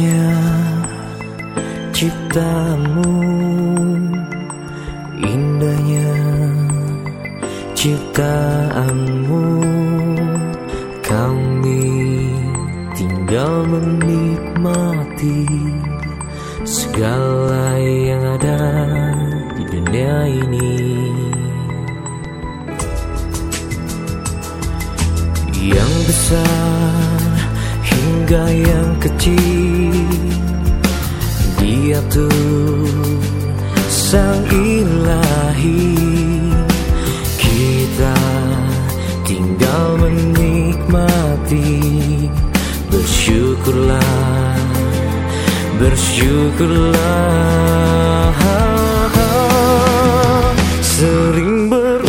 Dahsyatnya ciptamu Indahnya ciptaanmu Kami tinggal menikmati Segala yang ada di dunia ini. Yang besar hingga yang kecil Dia tuh sang ilahi. Kita tinggal menikmati Bersyukurlah Bersyukurlah. Sering berucap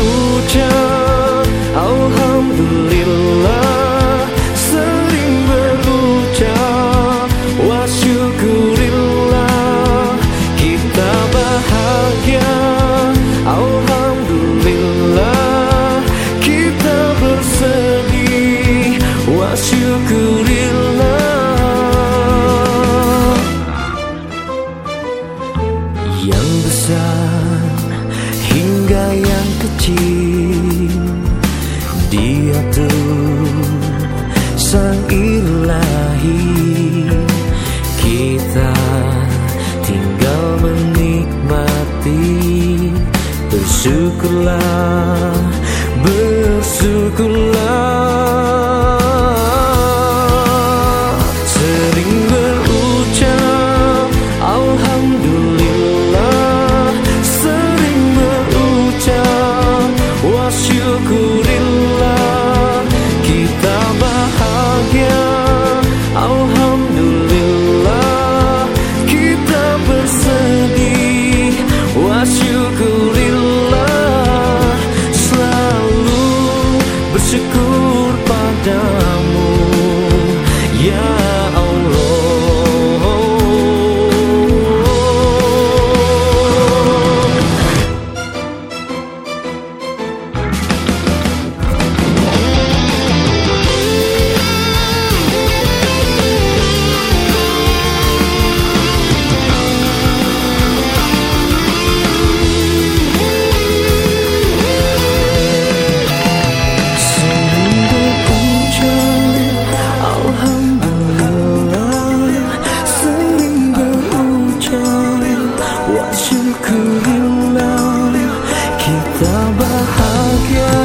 Wa syukurillah Yang besar hingga yang kecil Dia tuh sang ilahi Kita tinggal menikmati Bersyukurlah, bersyukurlah bahagia